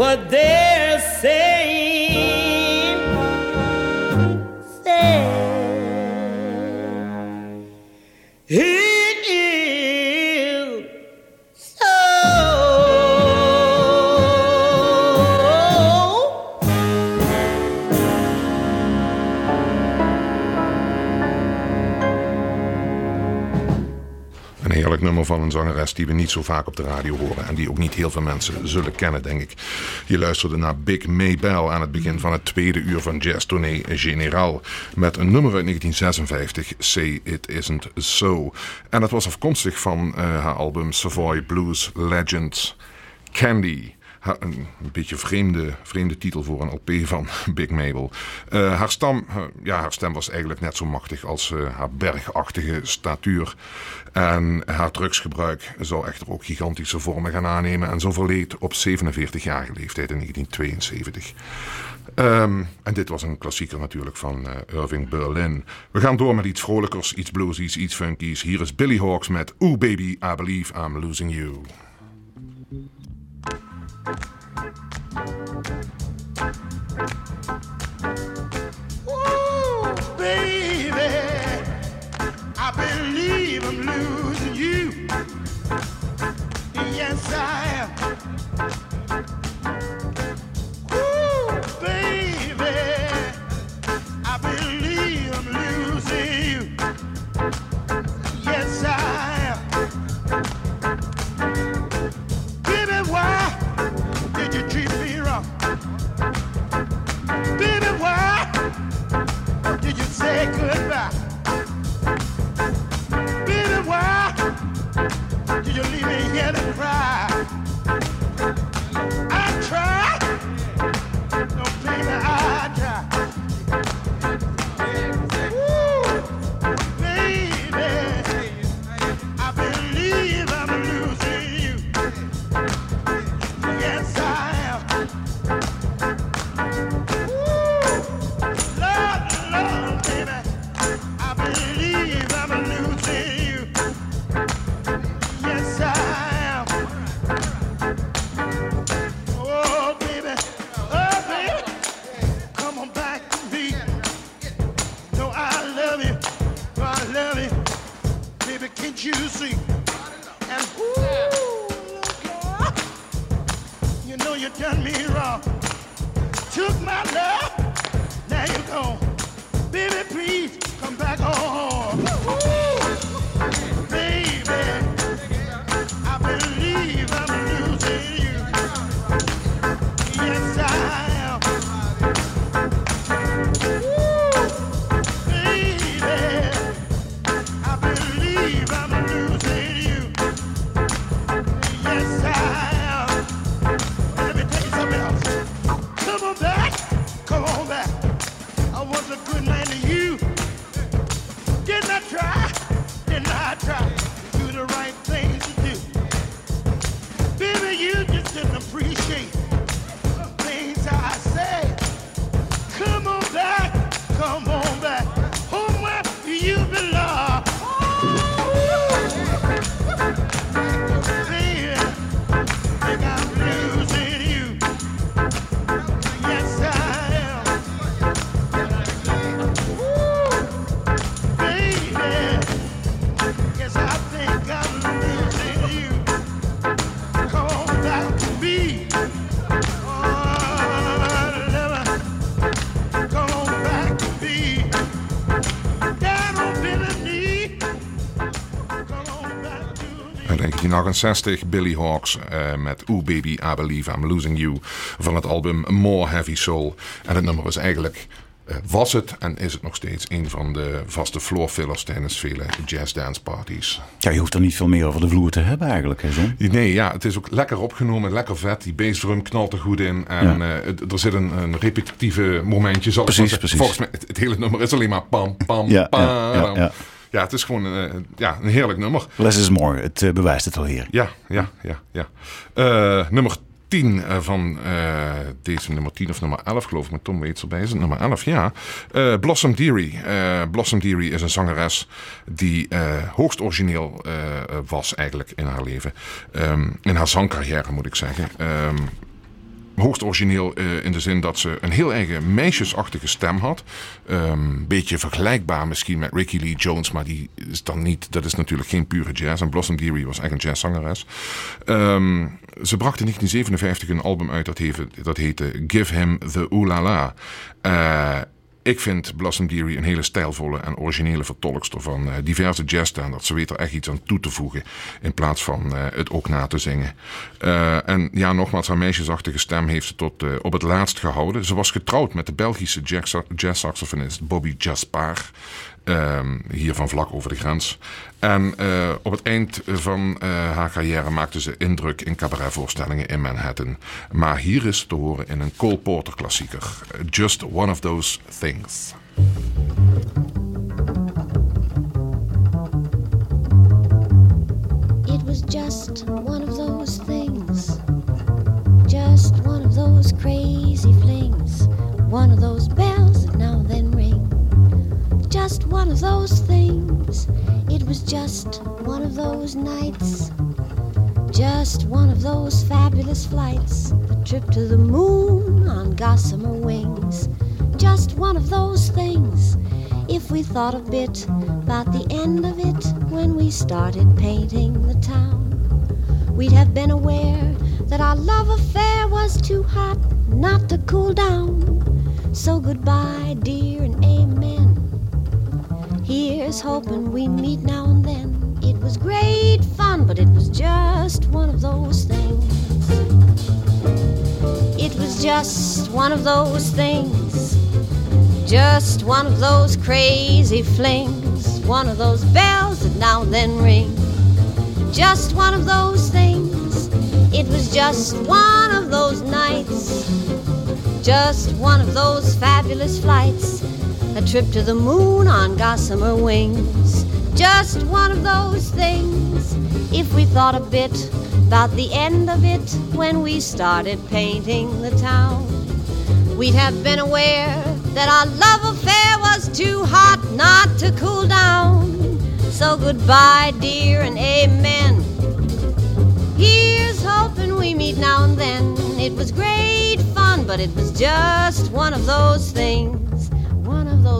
what they van een zangeres die we niet zo vaak op de radio horen. En die ook niet heel veel mensen zullen kennen, denk ik. Je luisterde naar Big Maybell aan het begin van het tweede uur van Jazz Tournee Generaal. Met een nummer uit 1956, Say It Isn't So. En dat was afkomstig van eh, haar album Savoy Blues Legends Candy. Een beetje vreemde, titel voor een LP van Big Mabel. Eh, haar, stam, eh, ja, haar stem was eigenlijk net zo machtig als eh, haar bergachtige statuur. En haar drugsgebruik zou echter ook gigantische vormen gaan aannemen. En zo verleed op 47-jarige leeftijd in 1972. Ehm, en dit was een klassieker natuurlijk van Irving Berlin. We gaan door met iets vrolijkers, iets bluesies, iets funkies. Hier is Billy Hawks met Ooh Baby, I Believe I'm Losing You. Thank you. 1968 Billy Hawks uh, met Ooh Baby I Believe I'm Losing You van het album More Heavy Soul. En het nummer is eigenlijk uh, was het en is het nog steeds een van de vaste floorfillers tijdens vele jazz dance parties. Ja, je hoeft er niet veel meer over de vloer te hebben eigenlijk, hè, John? Nee, ja, het is ook lekker opgenomen, lekker vet. Die bassdrum knalt er goed in. En ja. uh, er zit een, een repetitieve momentje. Zal precies, precies. Volgens mij, het, het, hele nummer is alleen maar pam, pam, ja, pam. Ja, ja, het is gewoon uh, ja, een heerlijk nummer. Less is more, het uh, bewijst het al hier. Ja, ja, ja. ja. Uh, nummer 10 van deze nummer 10 of nummer 11 geloof ik, met Tom Waits erbij is het nummer 11, ja. Blossom Dearie. Blossom Dearie is een zangeres die hoogst origineel was eigenlijk in haar leven. Um, in haar zangcarrière moet ik zeggen. Um, hoogst origineel uh, in de zin dat ze een heel eigen meisjesachtige stem had. Een um, beetje vergelijkbaar misschien met Ricky Lee Jones, maar die is dan niet. Dat is natuurlijk geen pure jazz. En Blossom Dearie was echt een jazzzangeres. Um, ze bracht in 1957 een album uit dat heette, Give Him the Ooh La La. Uh, ik vind Blossom Dearie een hele stijlvolle en originele vertolkster van uh, diverse jazzstandards. Ze weet er echt iets aan toe te voegen in plaats van uh, het ook na te zingen. Uh, en ja, nogmaals, haar meisjesachtige stem heeft ze tot op het laatst gehouden. Ze was getrouwd met de Belgische jazz-saxofonist Bobby Jaspar. Um, hier van vlak over de grens. En uh, op het eind van uh, haar carrière maakte ze indruk in cabaretvoorstellingen in Manhattan. Maar hier is te horen in een Cole Porter klassieker. Just One of Those Things. It was just one of those things. Just one of those crazy flings. One of those things. It was just one of those nights. Just one of those fabulous flights. A trip to the moon on gossamer wings. Just one of those things. If we thought a bit about the end of it when we started painting the town, we'd have been aware that our love affair was too hot not to cool down. So goodbye, dear, and amen. Here's hoping we meet now and then. It was great fun, but it was just one of those things. It was just one of those things. Just one of those crazy flings. One of those bells that now and then ring. Just one of those things. It was just one of those nights. Just one of those fabulous flights. A trip to the moon on gossamer wings. Just one of those things. If we thought a bit about the end of it when we started painting the town, we'd have been aware that our love affair was too hot not to cool down. So goodbye, dear, and amen. Here's hoping we meet now and then. It was great fun, but it was just one of those things.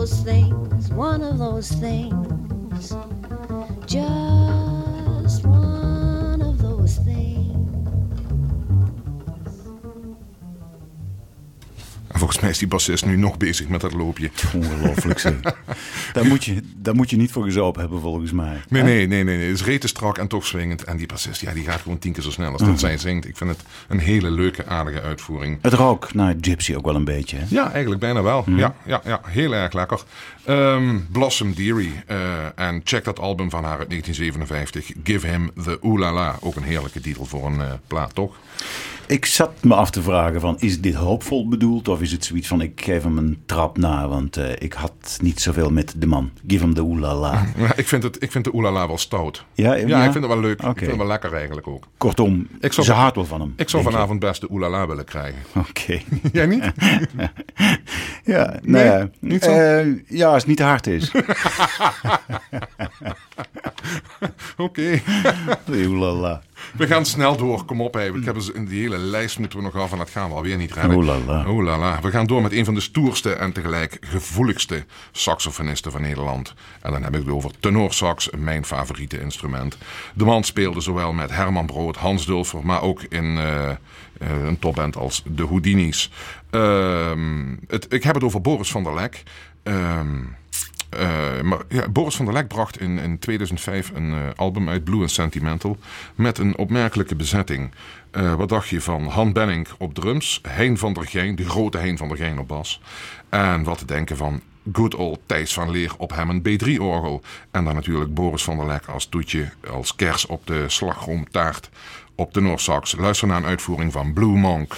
Those things, one of those things. Just Volgens mij is die bassist nu nog bezig met dat loopje. Ongelooflijk zeg. daar, moet je, daar moet je niet voor gezopen hebben volgens mij. Nee, nee, nee, nee. Het is rete strak en toch swingend. En die bassist, ja, die gaat gewoon tien keer zo snel als dat zij zingt. Ik vind het een hele leuke, aardige uitvoering. Het rook naar Gypsy ook wel een beetje. Hè? Ja, eigenlijk bijna wel. Ja, ja, ja, heel erg lekker. Um, Blossom Dearie. Uh, en check dat album van haar uit 1957. Give Him the Ooh La La. Ook een heerlijke titel voor een uh, plaat, toch? Ik zat me af te vragen van, is dit hoopvol bedoeld? Of is het zoiets van, ik geef hem een trap na, want uh, ik had niet zoveel met de man. Give hem de oelala. Ja, ik, vind het, ik vind de oelala wel stout. Ja, ja, ja, ik vind het wel leuk. Okay. Ik vind het wel lekker eigenlijk ook. Kortom, ik zou, ze houdt wel van hem. Ik zou vanavond je? best de oelala willen krijgen. Oké. Okay. Jij niet? ja, nee, nee niet zo? Uh, ja, als het niet te hard is. Oké. Oelala. We gaan snel door, kom op. Hey. Ik heb in die hele lijst moeten we nog af en dat gaan we alweer niet redden. Oelala. Oelala. We gaan door met een van de stoerste en tegelijk gevoeligste saxofonisten van Nederland. En dan heb ik het over tenorsax, mijn favoriete instrument. De man speelde zowel met Herman Brood, Hans Dulfer, maar ook in uh, uh, een topband als de Houdini's. Uh, het, ik heb het over Boris van der Lek. Uh, maar ja, Boris van der Lek bracht in, in 2005 een uh, album uit, Blue and Sentimental, met een opmerkelijke bezetting. Uh, wat dacht je van Han Benning op drums, Hein van der Geijn, de grote Hein van der Geijn op bas. En wat te denken van good old Thijs van Leer op hem een B3-orgel. En dan natuurlijk Boris van der Lek als toetje, als kers op de slagroomtaart op de Noorsax. Luister naar een uitvoering van Blue Monk.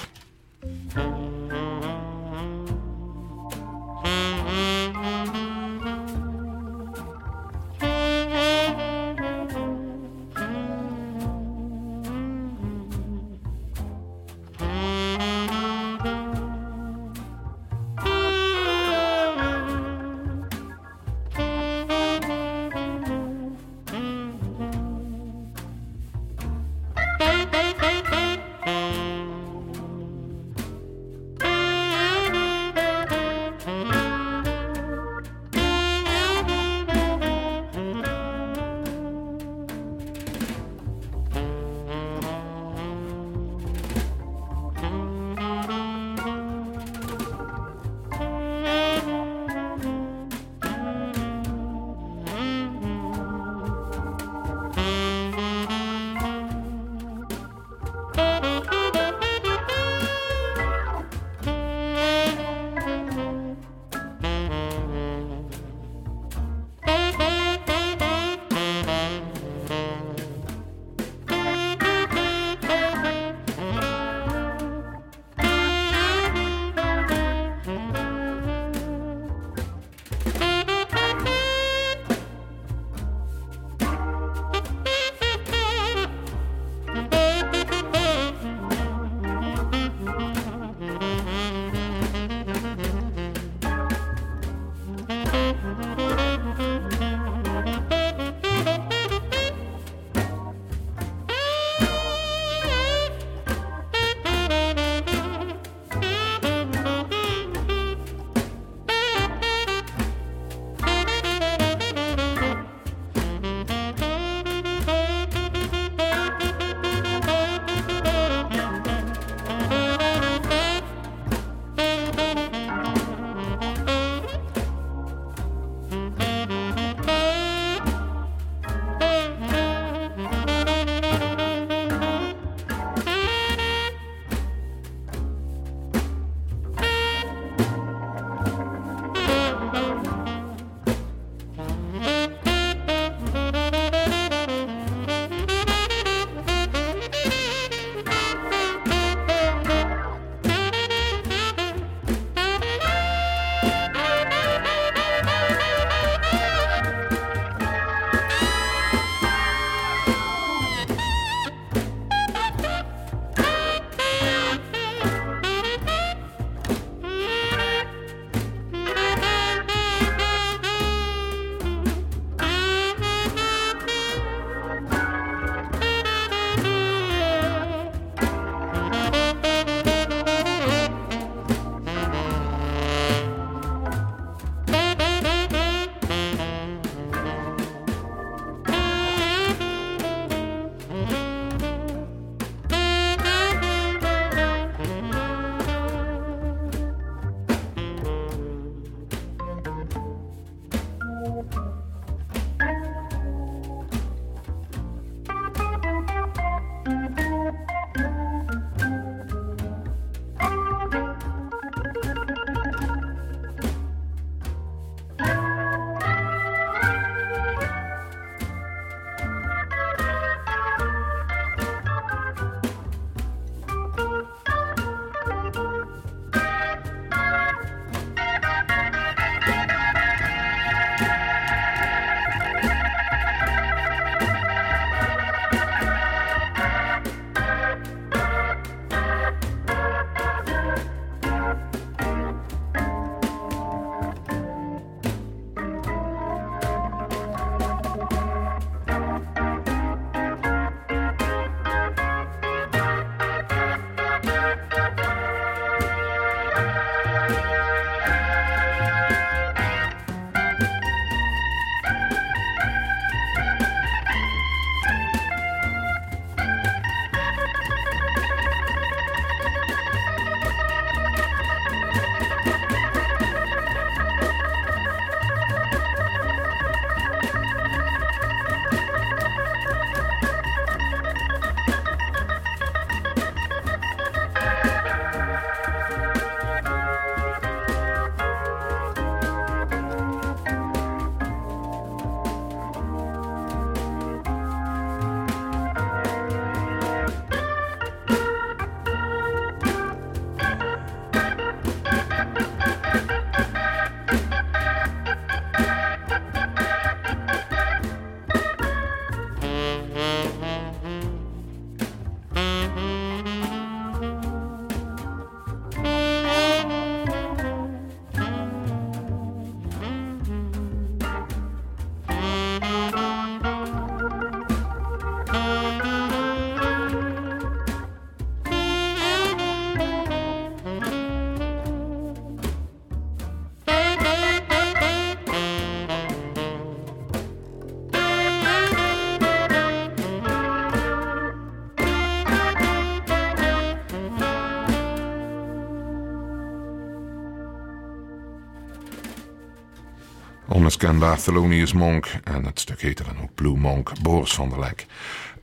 Onmiskenbaar Thelonious Monk. En het stuk heette dan ook Blue Monk, Boris van der Lek.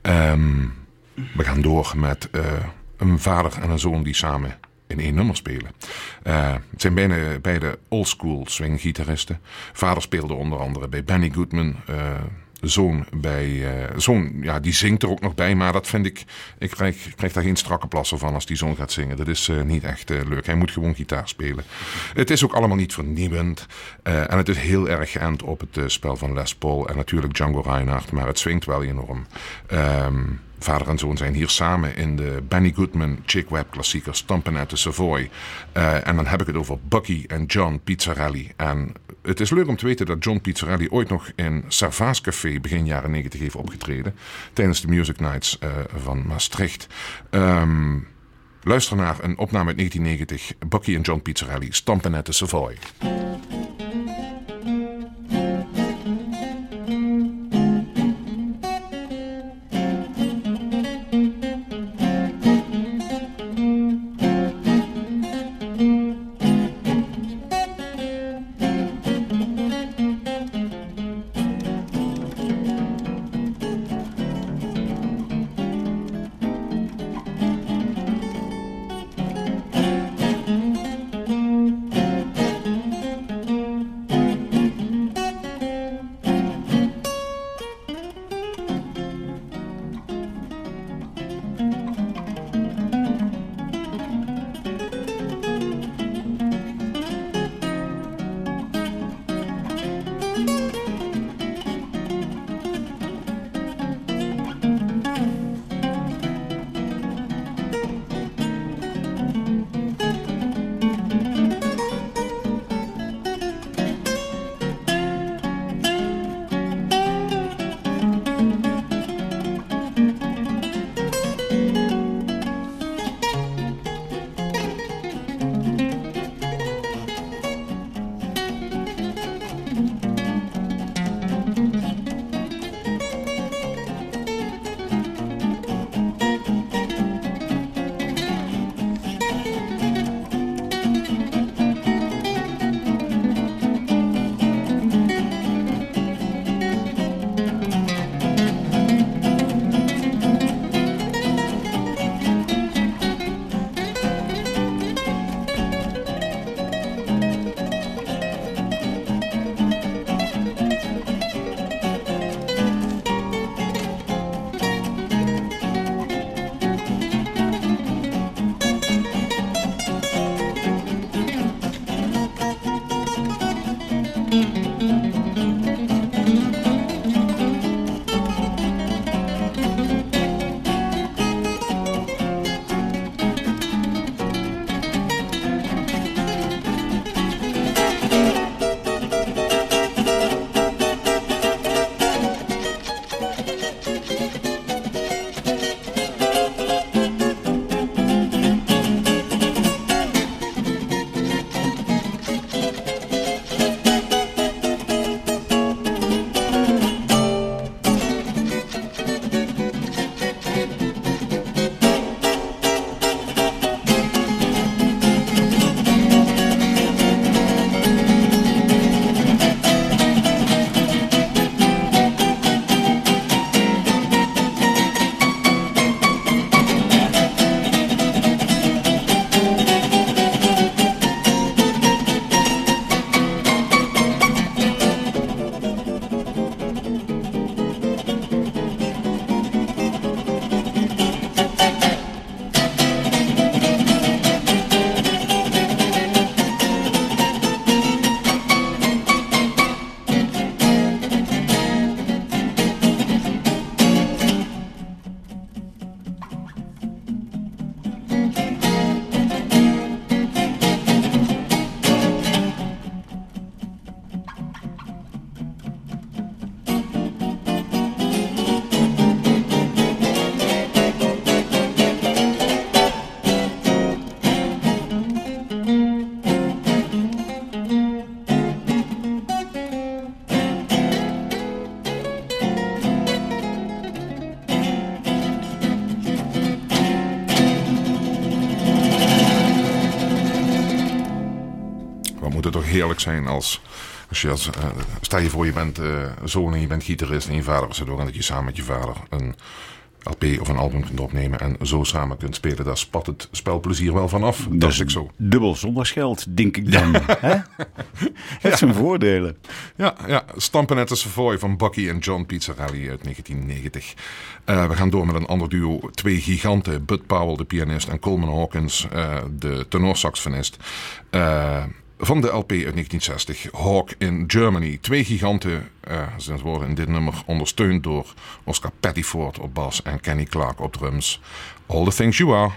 Ehm, we gaan door met uh, een vader en een zoon die samen in één nummer spelen. Uh, het zijn beide, beide oldschool swing-gitaristen. Vader speelde onder andere bij Benny Goodman. Uh, zoon bij. Uh, zoon, ja, die zingt er ook nog bij, maar dat vind ik. Ik krijg, ik krijg daar geen strakke plassen van als die zoon gaat zingen. Dat is uh, niet echt uh, leuk. Hij moet gewoon gitaar spelen. Het is ook allemaal niet vernieuwend. en het is heel erg geënt op het spel van Les Paul en natuurlijk Django Reinhardt, maar het swingt wel enorm. Um, Vader en zoon zijn hier samen in de Benny Goodman Chick Webb klassieker Stampen at the Savoy. Uh, en dan heb ik het over Bucky en John Pizzarelli. En het is leuk om te weten dat John Pizzarelli ooit nog in Servaas Café begin jaren 90 heeft opgetreden. Tijdens de Music Nights uh, van Maastricht. Um, luister naar een opname uit 1990. Bucky en John Pizzarelli, Stampen at the Savoy. Zijn als... als je als eh, stel je voor, je bent eh, zoon en je bent gitarist en je vader het ook... en dat je samen met je vader een LP of een album kunt opnemen... en zo samen kunt spelen. Daar spat het spelplezier wel vanaf. Dat is ik zo. Dubbel zondagsgeld, denk ik dan. Hè? Het zijn voordelen. Ja, ja, Stampen at the Savoy van Bucky en John Pizzarelli uit 1990. Eh, we gaan door met een ander duo. Twee giganten. Bud Powell, de pianist. En Coleman Hawkins, de tenorsaxofonist. Eh, van de LP uit 1960, Hawk in Germany. Twee giganten, uh, ze worden in dit nummer ondersteund door Oscar Pettiford op bas en Kenny Clark op drums. All the Things You Are.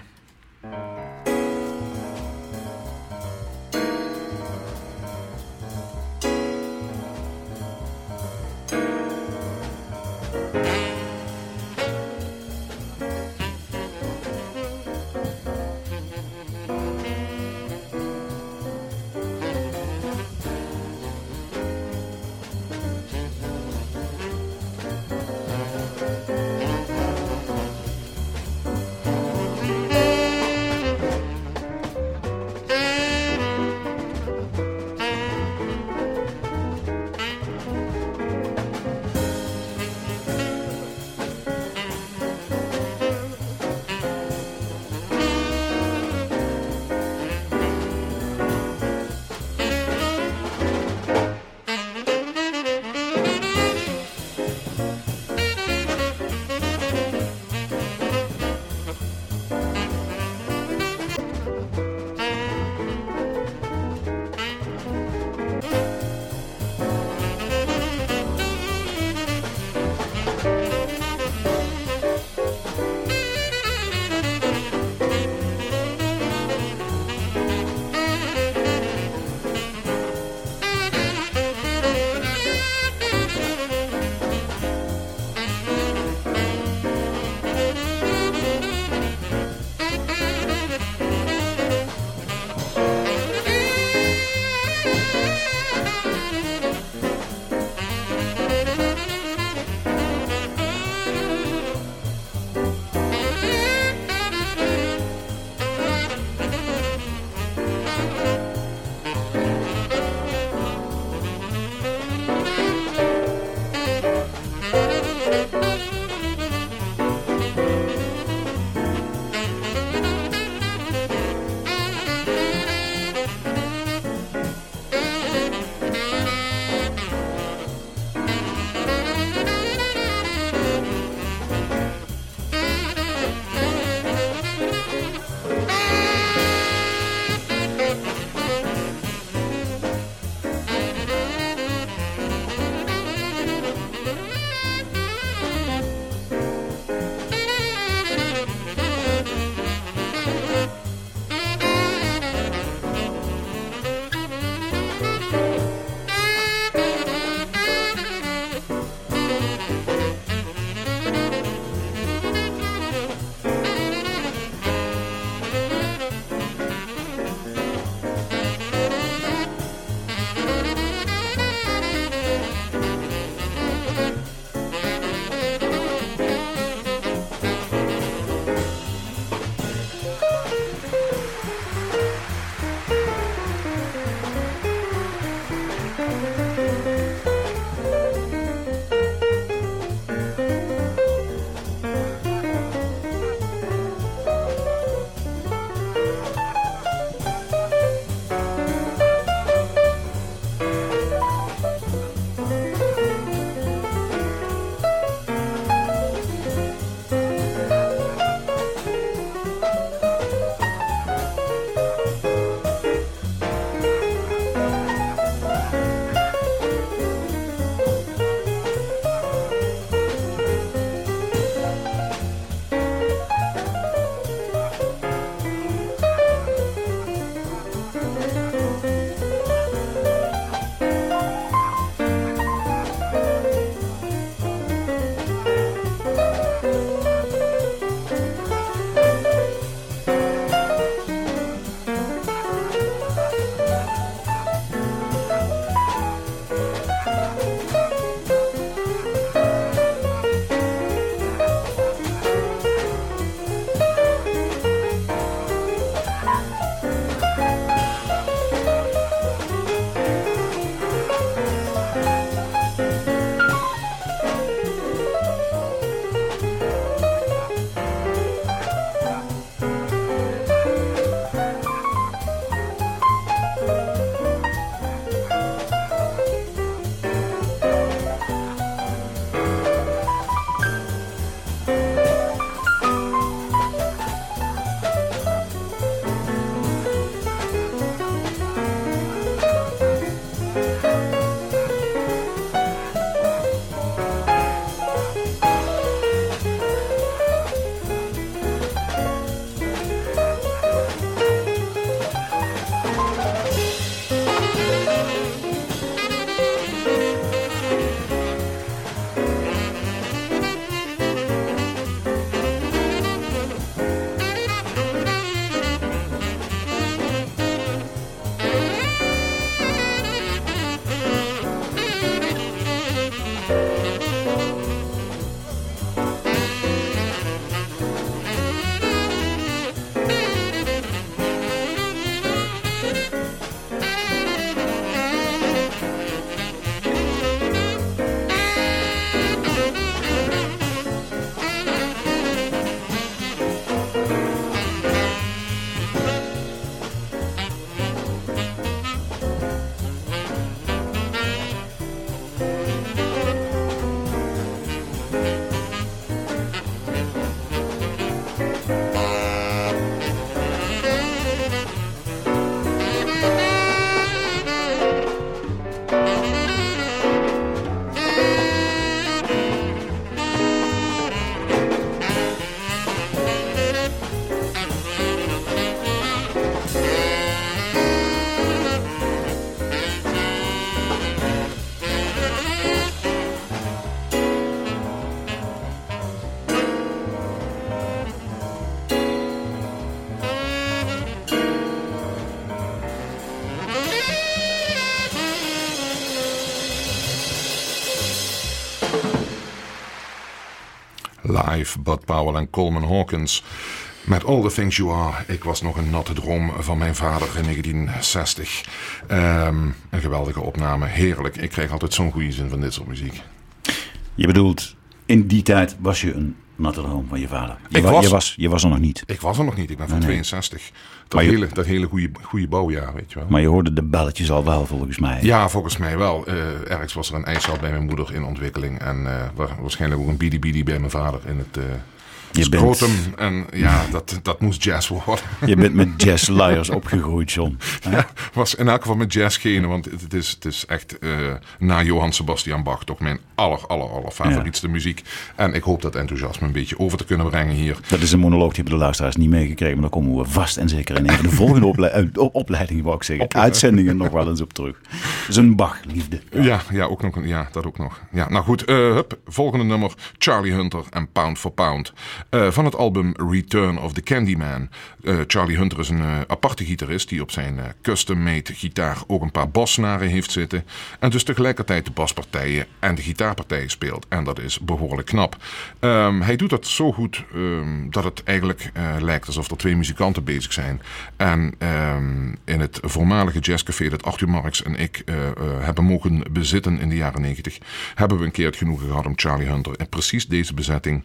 Bud Powell en Coleman Hawkins. Met All the Things You Are. Ik was nog een natte droom van mijn vader in 1960. Ehm, een geweldige opname. Heerlijk. Ik krijg altijd zo'n goede zin van dit soort muziek. Je bedoelt, in die tijd was je een natte droom van je vader. Je, wa- was- je, was, je was er nog niet. Ik was er nog niet. Ik ben van Nee, nee. 62. Dat je- hele, dat hele goede, goede bouwjaar, weet je wel. Maar je hoorde de belletjes al wel, volgens mij. Ja, volgens mij wel. Eh, ergens was er een ijszaal bij mijn moeder in ontwikkeling. En wa- waarschijnlijk ook een bidi bidi bij mijn vader in het eh Je bent- scrotum. En ja, dat, dat moest jazz worden. Je bent met jazz liars opgegroeid, John. Ja, was in elk geval met jazz gene, want het, is, het is echt eh, na Johann Sebastian Bach toch mijn aller, aller, aller favorietste muziek. En ik hoop dat enthousiasme een beetje over te kunnen brengen hier. Dat is een monoloog die hebben de luisteraars niet meegekregen. Maar daar komen we vast en zeker in een van de volgende ople- eh, op- opleidingen, wou ik zeggen. Uitzendingen nog wel eens op terug. Is een Bach-liefde. Ja, ja, ook nog, ja, dat ook nog. Ja, nou goed, eh, hup, volgende nummer. Charlie Hunter en Pound for Pound. Eh, van het album Return of the Candyman. Eh, Charlie Hunter is een eh, aparte gitarist die op zijn custom-made gitaar ook een paar bassnaren heeft zitten. En dus tegelijkertijd de baspartijen en de gitaarpartijen speelt. En dat is behoorlijk knap. Ehm, hij doet dat zo goed ehm, dat het eigenlijk lijkt alsof er twee muzikanten bezig zijn. En ehm, in het voormalige jazzcafé dat Arthur Marx en ik hebben mogen bezitten in de jaren 90, hebben we een keer het genoegen gehad om Charlie Hunter in precies deze bezetting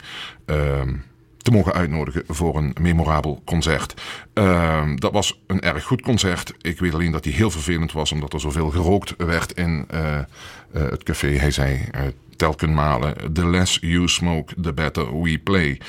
te mogen uitnodigen voor een memorabel concert. Ehm, dat was een erg goed concert. Ik weet alleen dat hij heel vervelend was omdat er zoveel gerookt werd in eh, eh, het café. Hij zei eh, telken malen: The less you smoke, the better we play.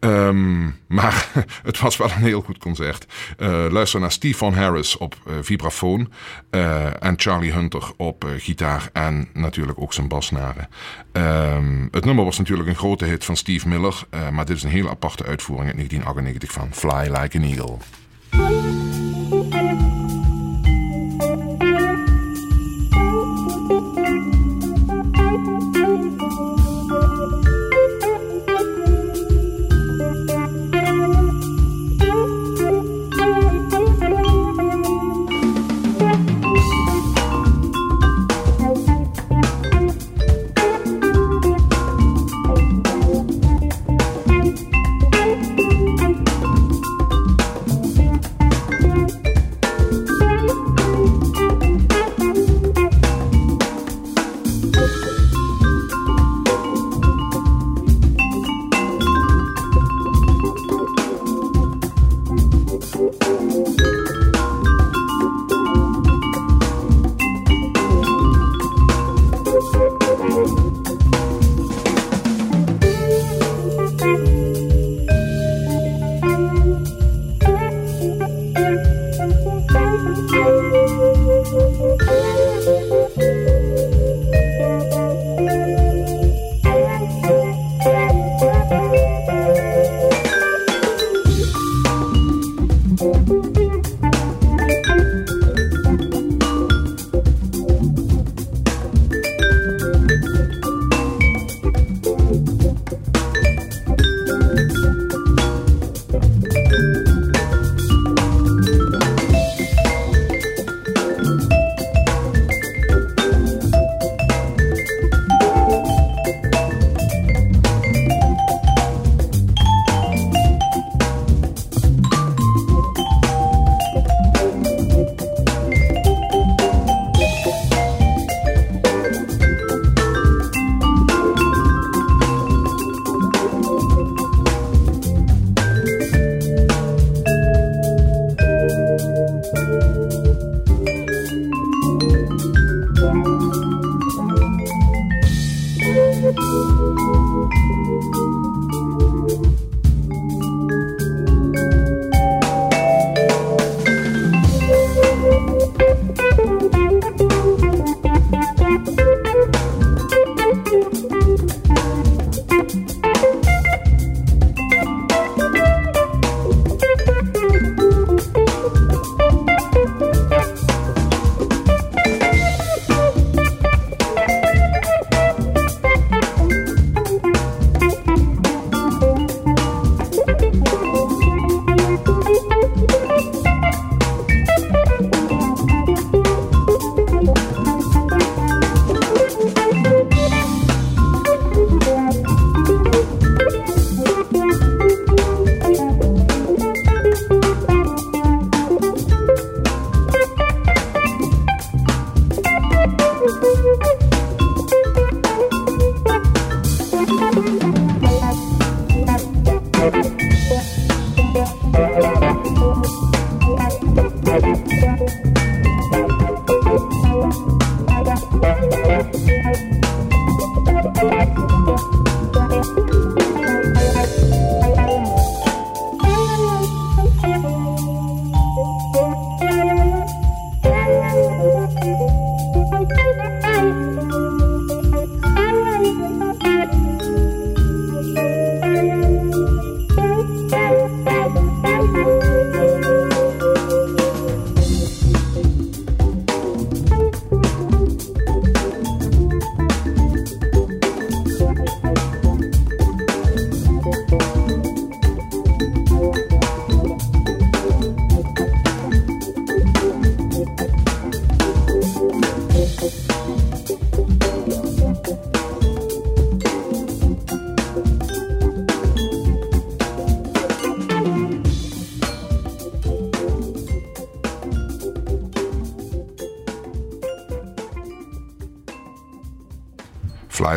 Ehm, maar het was wel een heel goed concert. Eh, luister naar Steve Von Harris op eh, vibrafoon. eh, en Charlie Hunter op gitaar. En natuurlijk ook zijn basnaren. Ehm, het nummer was natuurlijk een grote hit van Steve Miller. maar dit is een hele aparte uitvoering uit 1998 van Fly Like an Eagle.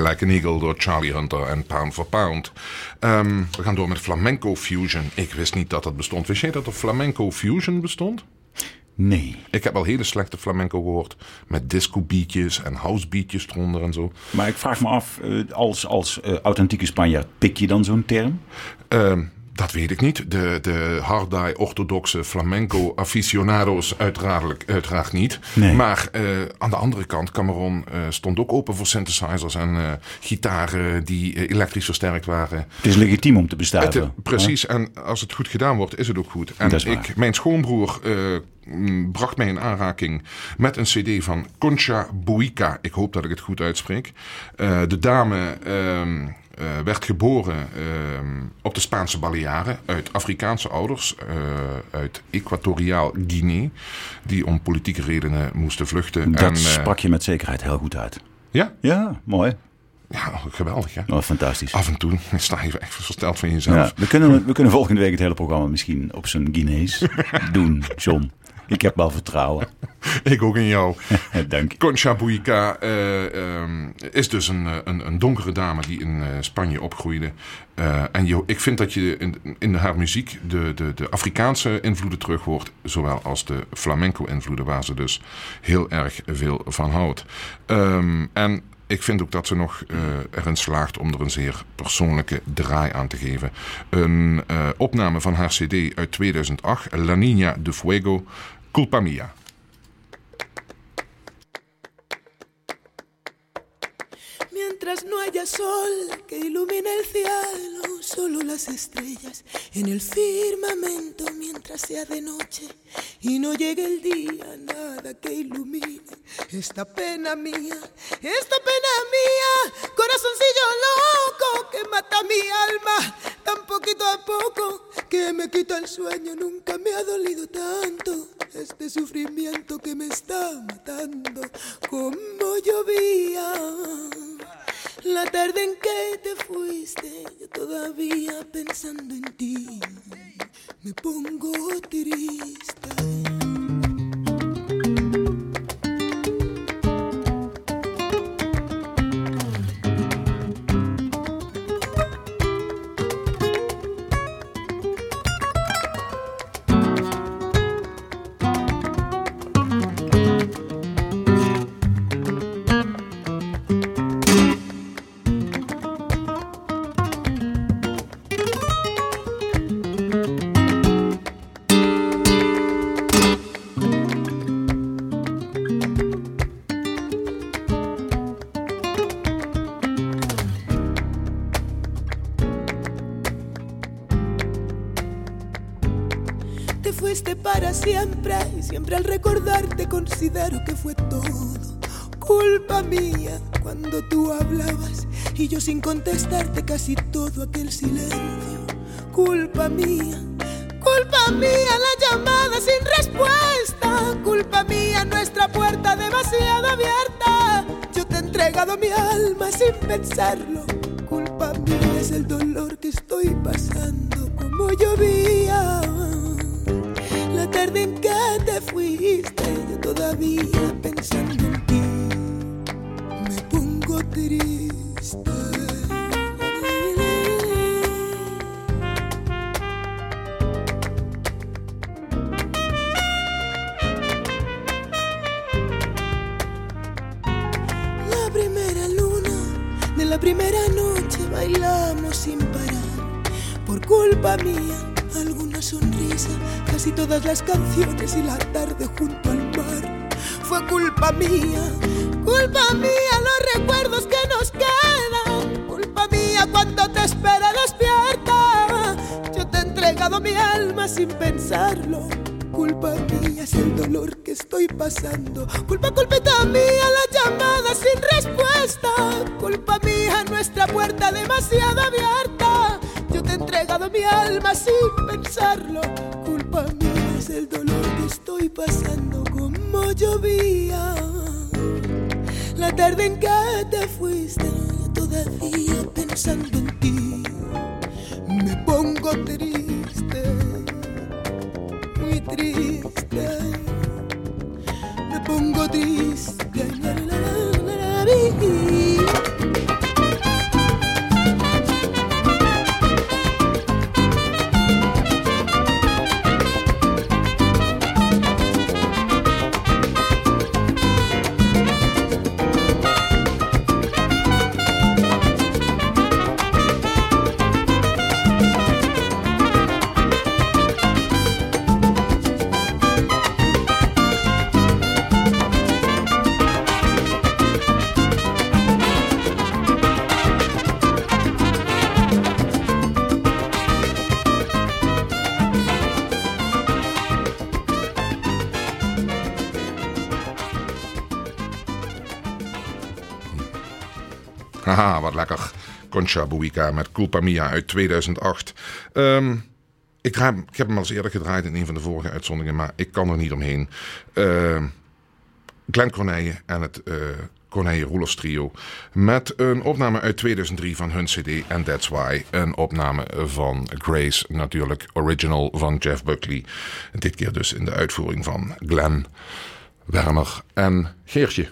Like an Eagle door Charlie Hunter en Pound for Pound. Ehm, we gaan door met Flamenco Fusion. Ik wist niet dat dat bestond. Wist jij dat er Flamenco Fusion bestond? Nee. Ik heb al hele slechte flamenco gehoord. Met disco beatjes en house beatjes eronder en zo. Maar ik vraag me af, eh, als, als eh, authentieke Spanjaard, pik je dan zo'n term? Ehm, dat weet ik niet. De, de hardai orthodoxe flamenco aficionado's uiteraard, uiteraard niet. Nee. Maar eh, aan de andere kant, Cameron eh, stond ook open voor synthesizers en eh, gitaren die elektrisch versterkt waren. Het is legitiem om te bestuiven. eh, precies, en als het goed gedaan wordt, is het ook goed. En ik, mijn schoonbroer eh, bracht mij in aanraking met een cd van Concha Buica. Ik hoop dat ik het goed uitspreek. Eh, de dame ehm, eh, werd geboren ehm, op de Spaanse Balearen uit Afrikaanse ouders eh, uit Equatoriaal Guinea, die om politieke redenen moesten vluchten. Dat en, eh, sprak je met zekerheid heel goed uit. ja? Ja, mooi. ja, geweldig hè. Oh, fantastisch. Af en toe sta je echt versteld van jezelf. Ja, we, kunnen, we kunnen volgende week het hele programma misschien op zijn Guinees doen, John. Ik heb wel vertrouwen. Ik ook in jou. Dank je. Concha Buica eh, ehm, is dus een, eh, een, een donkere dame die in eh, Spanje opgroeide. En je, ik vind dat je in, in haar muziek de, de, de Afrikaanse invloeden terug hoort. Zowel als de flamenco invloeden waar ze dus heel erg veel van houdt. Ehm, en ik vind ook dat ze nog eh, erin slaagt om er een zeer persoonlijke draai aan te geven. Een opname van haar cd uit 2008, La Niña de Fuego, Culpa Mia. Mientras no haya sol que ilumine el cielo, solo las estrellas en el firmamento mientras sea de noche y no llegue el día, nada que ilumine esta pena mía, esta pena siempre al recordarte considero que fue todo culpa mía cuando tú hablabas y yo sin contestarte casi todo aquel silencio. Culpa mía, culpa mía la llamada sin respuesta. Culpa mía nuestra puerta demasiado abierta. Yo te he entregado mi alma sin pensarlo. Culpa mía, alguna sonrisa, casi todas las canciones y la tarde junto al mar. Fue culpa mía, culpa mía los recuerdos que nos quedan. Culpa mía cuando te espera despierta. Yo te he entregado mi alma sin pensarlo. Culpa mía es el dolor que estoy pasando. Culpa, culpita mía la llamada sin respuesta. Culpa mía nuestra puerta demasiado abierta. He entregado mi alma sin pensarlo. Culpa mía es el dolor que estoy pasando como llovía. La tarde en que te fuiste, todavía pensando en Haha, wat lekker. Concha Buica met Culpa Mia uit 2008. Ehm, ik, ik heb hem al eens eerder gedraaid in een van de vorige uitzonderingen, maar ik kan er niet omheen. Ehm Glenn Corneille en het uh, Corneille Roelofs trio. Met een opname uit 2003 van hun cd And That's Why. Een opname van Grace, natuurlijk original van Jeff Buckley. Dit keer dus in de uitvoering van Glenn, Werner en Geertje.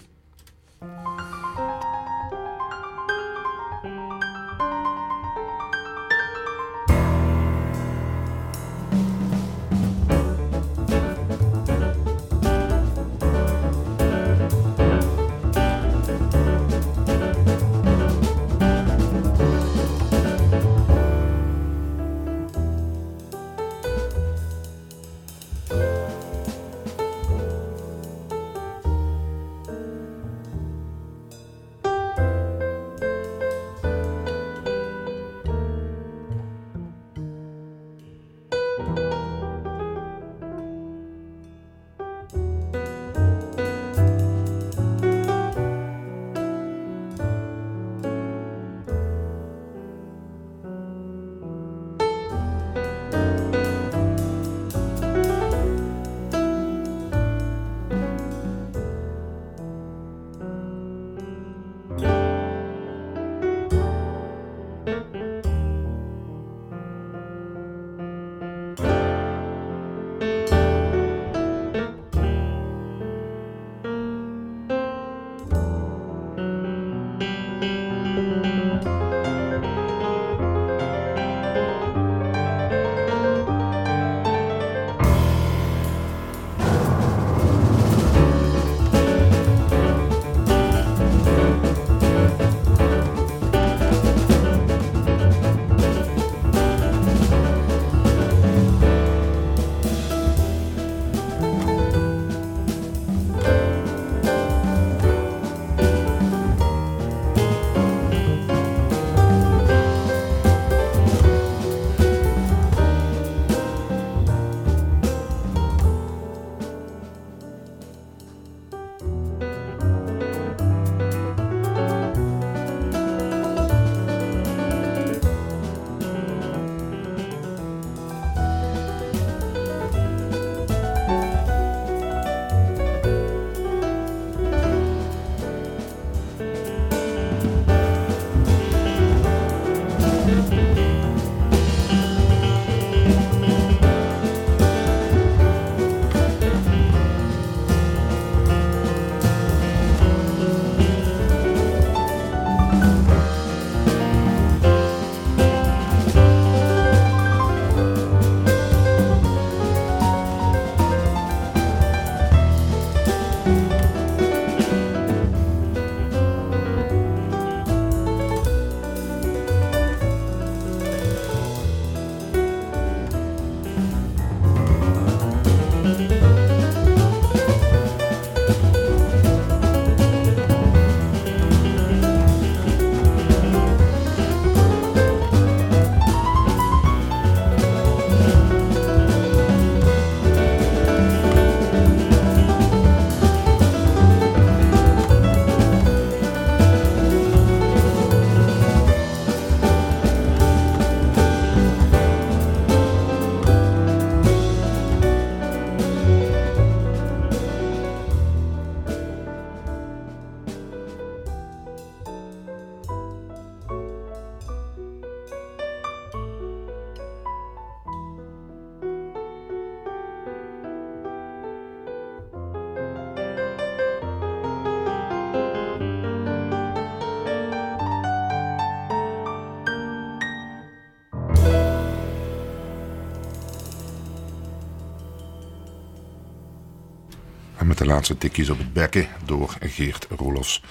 Laatste tikjes op het bekken door Geert Roelofs.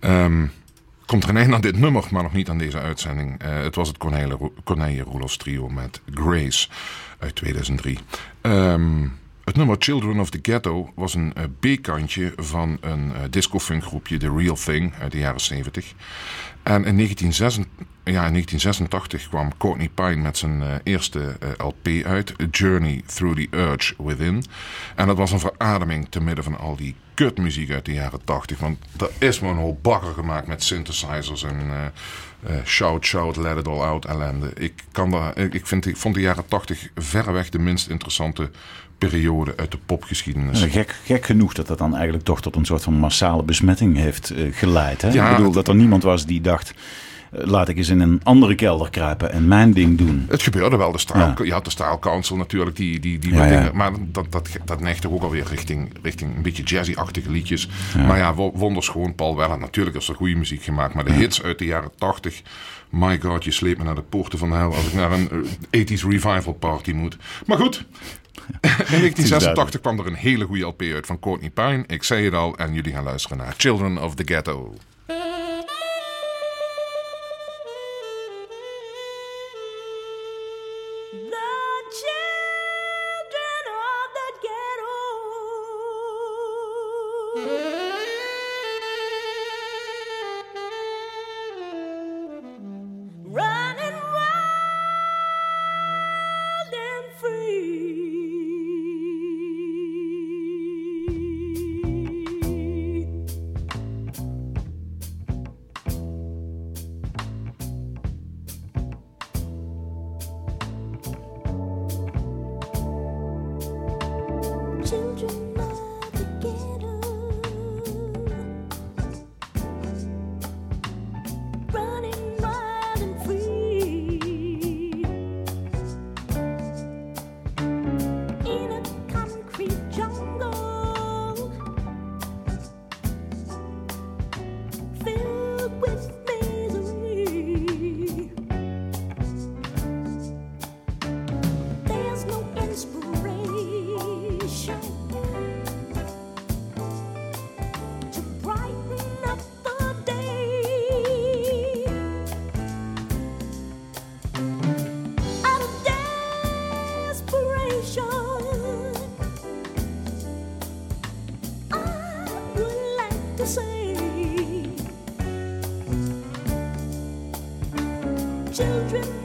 Um, komt er een einde aan dit nummer, maar nog niet aan deze uitzending. Uh, het was het Corneille, Roelofs trio met Grace uit 2003. Um, Het nummer Children of the Ghetto was een uh, B-kantje van een uh, disco-funk groepje, The Real Thing, uit de jaren 70. En in 1986, ja, in 1986 kwam Courtney Pine met zijn uh, eerste LP uit, A Journey Through the Urge Within. En dat was een verademing te midden van al die kutmuziek uit de jaren 80. Want er is maar een hoop bakker gemaakt met synthesizers en shout, shout, let it all out ellende. Ik, kan daar, ik, vind, ik vond de jaren 80 verreweg de minst interessante periode uit de popgeschiedenis. gek, gek genoeg dat dat dan eigenlijk toch tot een soort van massale besmetting heeft uh, geleid. Hè? Ja, ik bedoel dat er niemand was die dacht eh, laat ik eens in een andere kelder kruipen en mijn ding doen. Het gebeurde wel. De straal, ja. Je had de Council natuurlijk, die, die, die dingen. Maar dat, dat, dat neigt toch ook alweer richting, richting een beetje jazzy-achtige liedjes. Maar ja, wonderschoon. Paul Weller, natuurlijk is er goede muziek gemaakt. Maar de hits uit de jaren 80. My god, je sleept me naar de poorten van de hel als ik naar een 80s revival party moet. Maar goed, in 1986 kwam er een hele goede LP uit van Courtney Pine. Ik zei het al en jullie gaan luisteren naar Children of the Ghetto. to say. Children.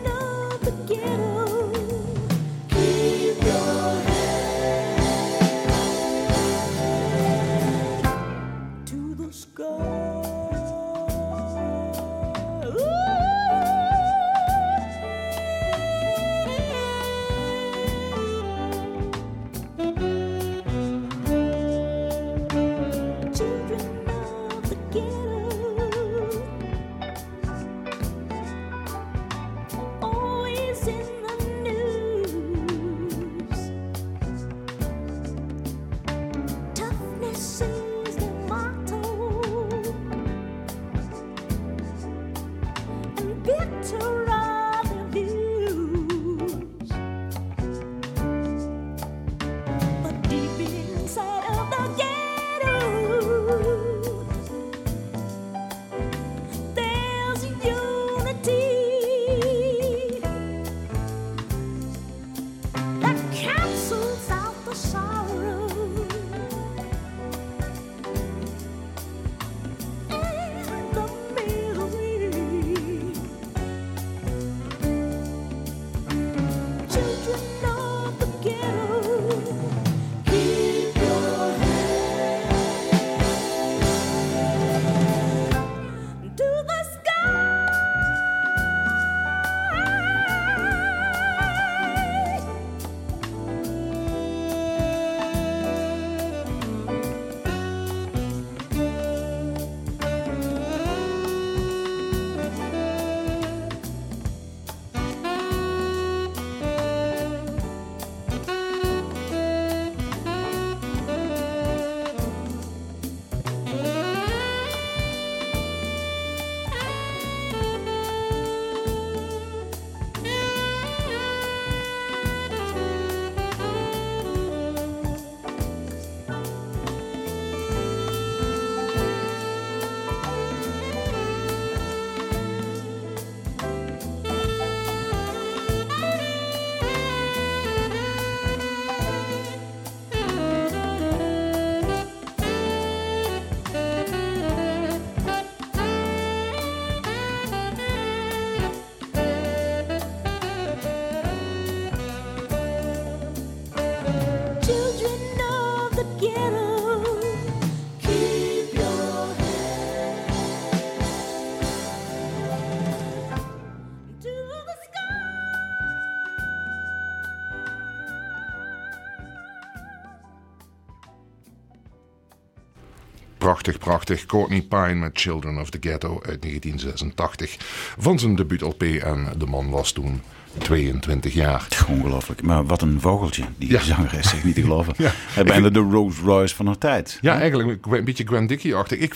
Prachtig, prachtig. Courtney Pine met Children of the Ghetto uit 1986. Van zijn debuut-LP en de man was toen 22 jaar. Ongelooflijk. Maar wat een vogeltje. Die Ja. zangeres, zeg niet te geloven. Ja. Hij bijna de Rolls Royce van haar tijd. Ja, eigenlijk een beetje Gwen Dickie-achtig. Ik,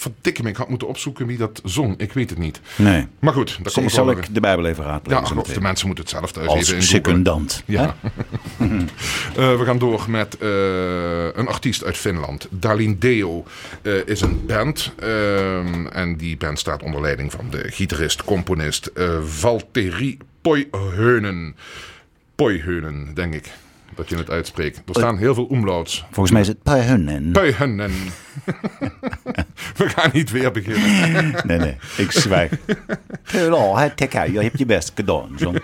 verdikke me, ik had moeten opzoeken wie dat zong. Ik weet het niet. Nee. Maar goed, daar kom ik Zal ik weer- de Bijbel even Ja, raadplegen? zo of de mensen moeten het zelf thuis Als even ingoogelen. secundant. Ja. Eh, we gaan door met eh, een artiest uit Finland. Dalin Deo eh, is een band. ehm, en die band staat onder leiding van de gitarist, componist Valtteri Poiheunen. Poiheunen, denk ik. Dat je het uitspreekt. Er staan heel veel omlauts. Volgens mij is het Puihunnen. Poiheunen. we gaan niet weer beginnen. Nee, nee, ik zwijg. Je hebt je best gedaan. Zo.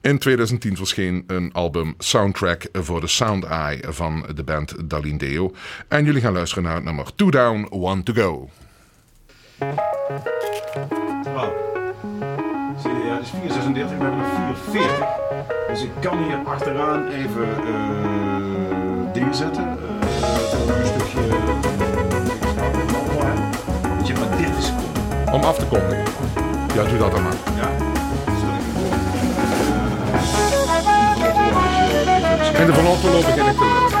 In 2010 verscheen een album Soundtrack voor de Sound Eye van de band Dalin Deo. En jullie gaan luisteren naar het nummer Two Down, One To Go. Ja, het is 436, we hebben een 440. Dus ik kan hier achteraan even eh, dingen zetten. Uh, een stukje. Weet je, maar dit is cool. Om af te kondigen. Ja, doe dat dan maar. Ja. En de van Otterlo begin ik te lullen.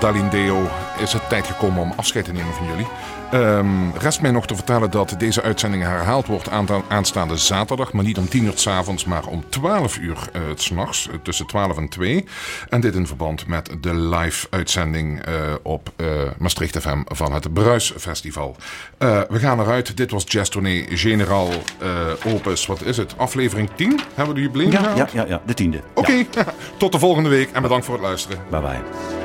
Van het nummer van Dalin Deo is het tijd gekomen om afscheid te nemen van jullie. Um, rest mij nog te vertellen dat deze uitzending herhaald wordt aanstaande zaterdag. Maar niet om 10 uur s avonds, maar om 12 uur uh, s'nachts. tussen 12 en 2. En dit in verband met de live uitzending uh, op uh, Maastricht FM van het Bruis Festival. we gaan eruit. Dit was Jazz Tournee Generaal Opus. Wat is het? Aflevering 10? Hebben we de jubileum ja, Ja, ja, ja, de tiende. Oké, okay. tot de volgende week en bedankt voor het luisteren. Bye bye.